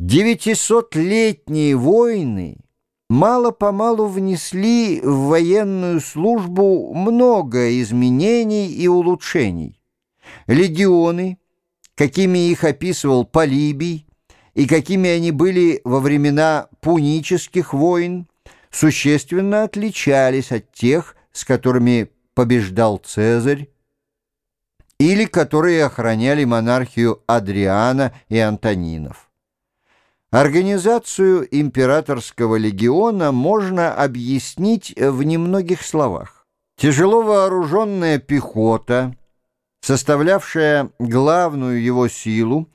Девятисотлетние войны мало-помалу внесли в военную службу много изменений и улучшений. Легионы, какими их описывал Полибий, и какими они были во времена пунических войн, существенно отличались от тех, с которыми побеждал Цезарь, или которые охраняли монархию Адриана и Антонинов. Организацию императорского легиона можно объяснить в немногих словах. Тяжело вооруженная пехота, составлявшая главную его силу,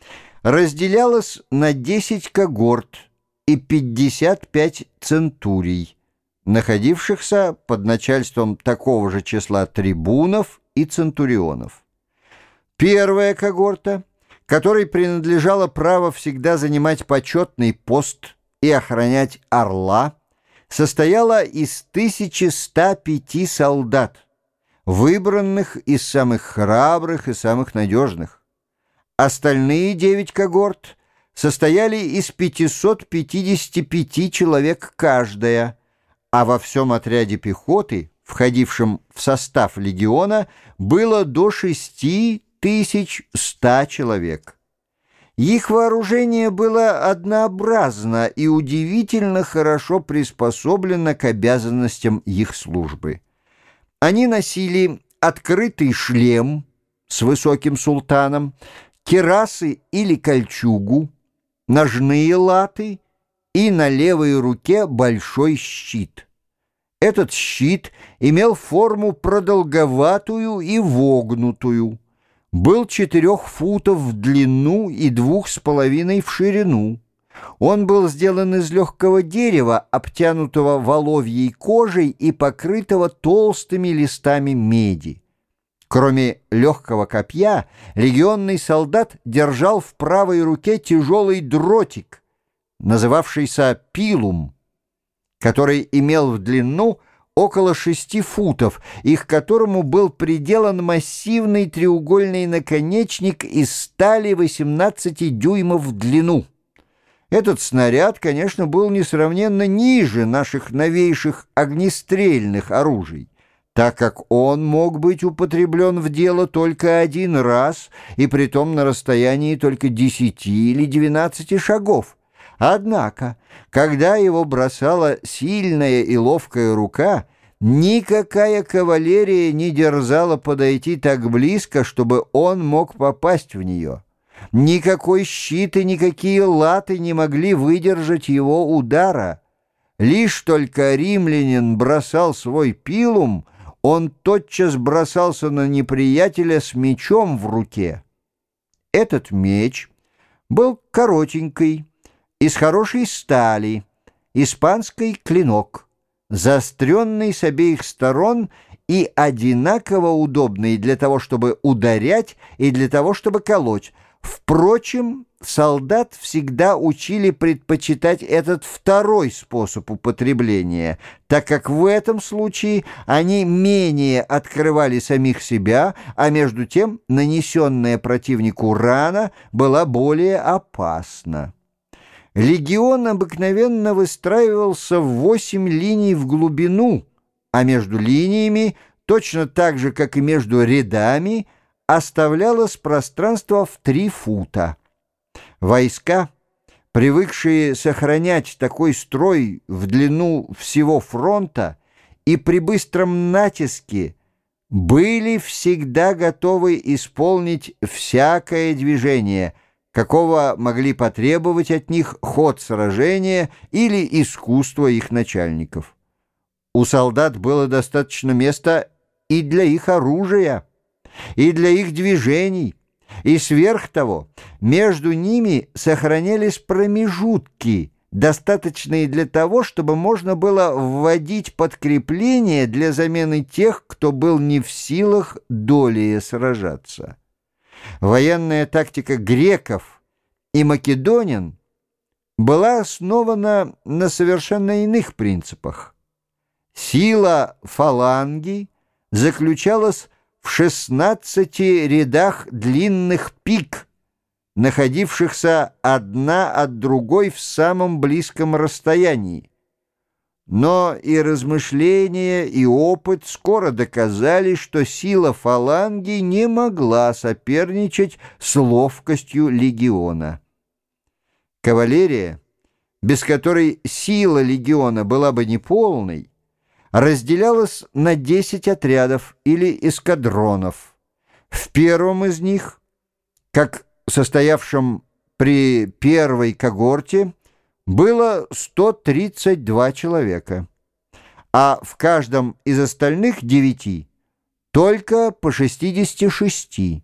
разделялась на 10 когорт и 55 центурий, находившихся под начальством такого же числа трибунов и центурионов. Первая когорта, которой принадлежало право всегда занимать почетный пост и охранять орла, состояла из 1105 солдат, выбранных из самых храбрых и самых надежных. Остальные девять когорт состояли из 555 человек каждая, а во всем отряде пехоты, входившем в состав легиона, было до 6 1100 человек. Их вооружение было однообразно и удивительно хорошо приспособлено к обязанностям их службы. Они носили открытый шлем с высоким султаном, керасы или кольчугу, ножные латы и на левой руке большой щит. Этот щит имел форму продолговатую и вогнутую был четырех футов в длину и двух с половиной в ширину. Он был сделан из легкого дерева, обтянутого воловьей кожей и покрытого толстыми листами меди. Кроме легкого копья, легионный солдат держал в правой руке тяжелый дротик, называвшийся пилум, который имел в длину около шести футов, их которому был приделан массивный треугольный наконечник из стали 18 дюймов в длину. Этот снаряд, конечно, был несравненно ниже наших новейших огнестрельных оружий, так как он мог быть употреблен в дело только один раз, и притом на расстоянии только 10 или 12 шагов. Однако, когда его бросала сильная и ловкая рука, никакая кавалерия не дерзала подойти так близко, чтобы он мог попасть в нее. Никакой щит и никакие латы не могли выдержать его удара. Лишь только римлянин бросал свой пилум, он тотчас бросался на неприятеля с мечом в руке. Этот меч был коротенький, из хорошей стали, испанский клинок, заостренный с обеих сторон и одинаково удобный для того, чтобы ударять и для того, чтобы колоть. Впрочем, солдат всегда учили предпочитать этот второй способ употребления, так как в этом случае они менее открывали самих себя, а между тем нанесенная противнику рана была более опасна. Легион обыкновенно выстраивался в восемь линий в глубину, а между линиями, точно так же, как и между рядами, оставлялось пространство в три фута. Войска, привыкшие сохранять такой строй в длину всего фронта и при быстром натиске, были всегда готовы исполнить всякое движение – какого могли потребовать от них ход сражения или искусство их начальников. У солдат было достаточно места и для их оружия, и для их движений, и сверх того между ними сохранялись промежутки, достаточные для того, чтобы можно было вводить подкрепление для замены тех, кто был не в силах долее сражаться. Военная тактика греков и македонян была основана на совершенно иных принципах. Сила фаланги заключалась в 16 рядах длинных пик, находившихся одна от другой в самом близком расстоянии. Но и размышления, и опыт скоро доказали, что сила фаланги не могла соперничать с ловкостью легиона. Кавалерия, без которой сила легиона была бы неполной, разделялась на 10 отрядов или эскадронов. В первом из них, как состоявшем при первой когорте, было 132 человека, а в каждом из остальных девяти только по 66.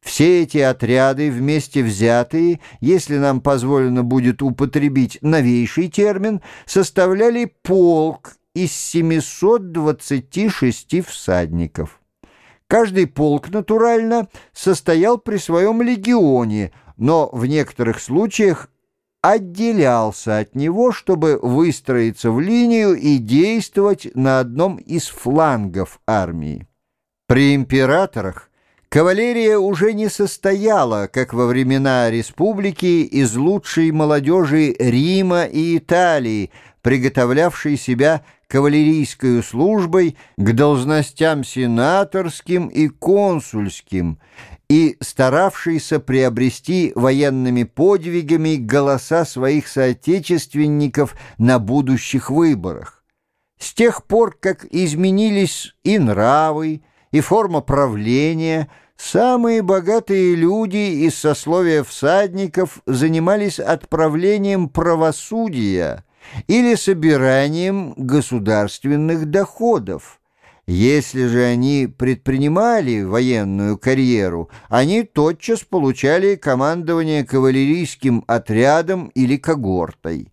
Все эти отряды, вместе взятые, если нам позволено будет употребить новейший термин, составляли полк из 726 всадников. Каждый полк, натурально, состоял при своем легионе, но в некоторых случаях отделялся от него, чтобы выстроиться в линию и действовать на одном из флангов армии. При императорах кавалерия уже не состояла, как во времена республики, из лучшей молодежи Рима и Италии, приготовлявшей себя кавалерийской службой к должностям сенаторским и консульским, и старавшийся приобрести военными подвигами голоса своих соотечественников на будущих выборах. С тех пор, как изменились и нравы, и форма правления, самые богатые люди из сословия всадников занимались отправлением правосудия или собиранием государственных доходов, если же они предпринимали военную карьеру, они тотчас получали командование кавалерийским отрядом или когортой.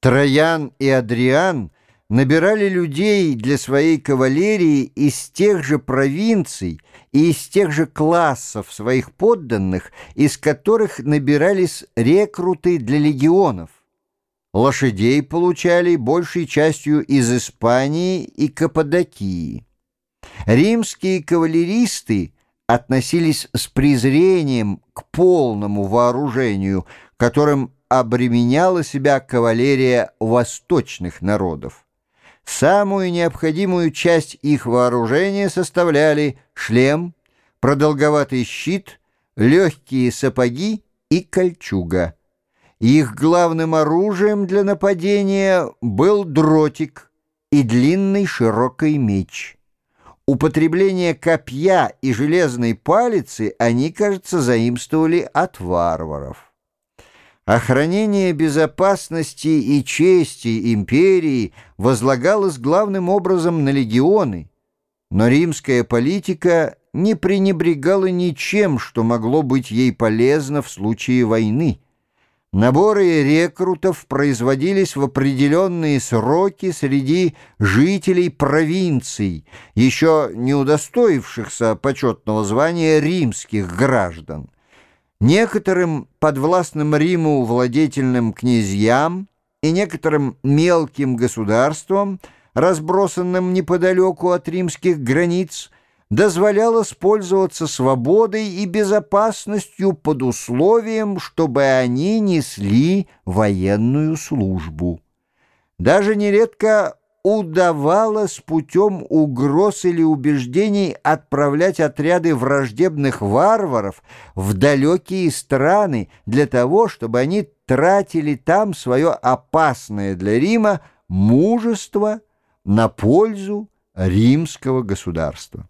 Троян и Адриан набирали людей для своей кавалерии из тех же провинций и из тех же классов своих подданных, из которых набирались рекруты для легионов. Лошадей получали большей частью из Испании и Каппадокии. Римские кавалеристы относились с презрением к полному вооружению, которым обременяла себя кавалерия восточных народов. Самую необходимую часть их вооружения составляли шлем, продолговатый щит, легкие сапоги и кольчуга. Их главным оружием для нападения был дротик и длинный широкий меч. Употребление копья и железной палицы они, кажется, заимствовали от варваров. Охранение безопасности и чести империи возлагалось главным образом на легионы, но римская политика не пренебрегала ничем, что могло быть ей полезно в случае войны. Наборы рекрутов производились в определенные сроки среди жителей провинций, еще не удостоившихся почетного звания римских граждан. Некоторым подвластным Риму владетельным князьям и некоторым мелким государствам, разбросанным неподалеку от римских границ, дозволяло пользоваться свободой и безопасностью под условием, чтобы они несли военную службу. Даже нередко удавалось путем угроз или убеждений отправлять отряды враждебных варваров в далекие страны для того, чтобы они тратили там свое опасное для Рима мужество на пользу римского государства.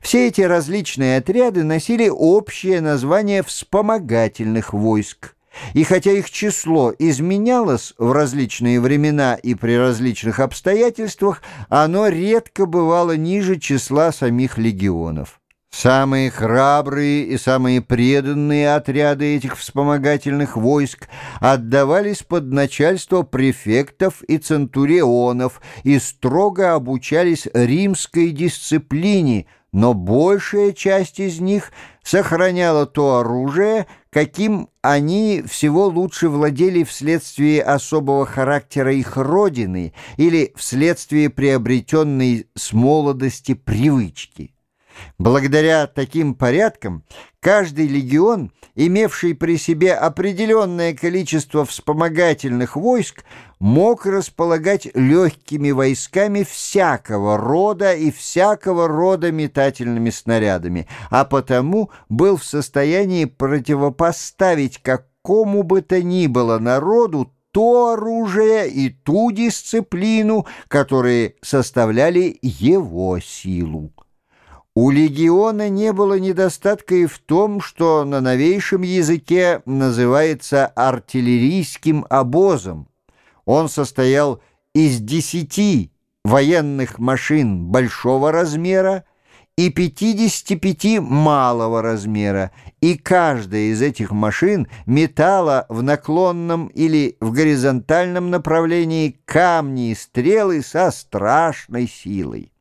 Все эти различные отряды носили общее название вспомогательных войск. И хотя их число изменялось в различные времена и при различных обстоятельствах, оно редко бывало ниже числа самих легионов. Самые храбрые и самые преданные отряды этих вспомогательных войск отдавались под начальство префектов и центурионов и строго обучались римской дисциплине – но большая часть из них сохраняла то оружие, каким они всего лучше владели вследствие особого характера их родины или вследствие приобретенной с молодости привычки. Благодаря таким порядкам каждый легион, имевший при себе определенное количество вспомогательных войск, мог располагать легкими войсками всякого рода и всякого рода метательными снарядами, а потому был в состоянии противопоставить какому бы то ни было народу то оружие и ту дисциплину, которые составляли его силу. У легиона не было недостатка и в том, что на новейшем языке называется артиллерийским обозом. Он состоял из десяти военных машин большого размера и 55 малого размера, и каждая из этих машин метала в наклонном или в горизонтальном направлении камни и стрелы со страшной силой.